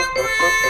Thank you.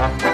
哈哈。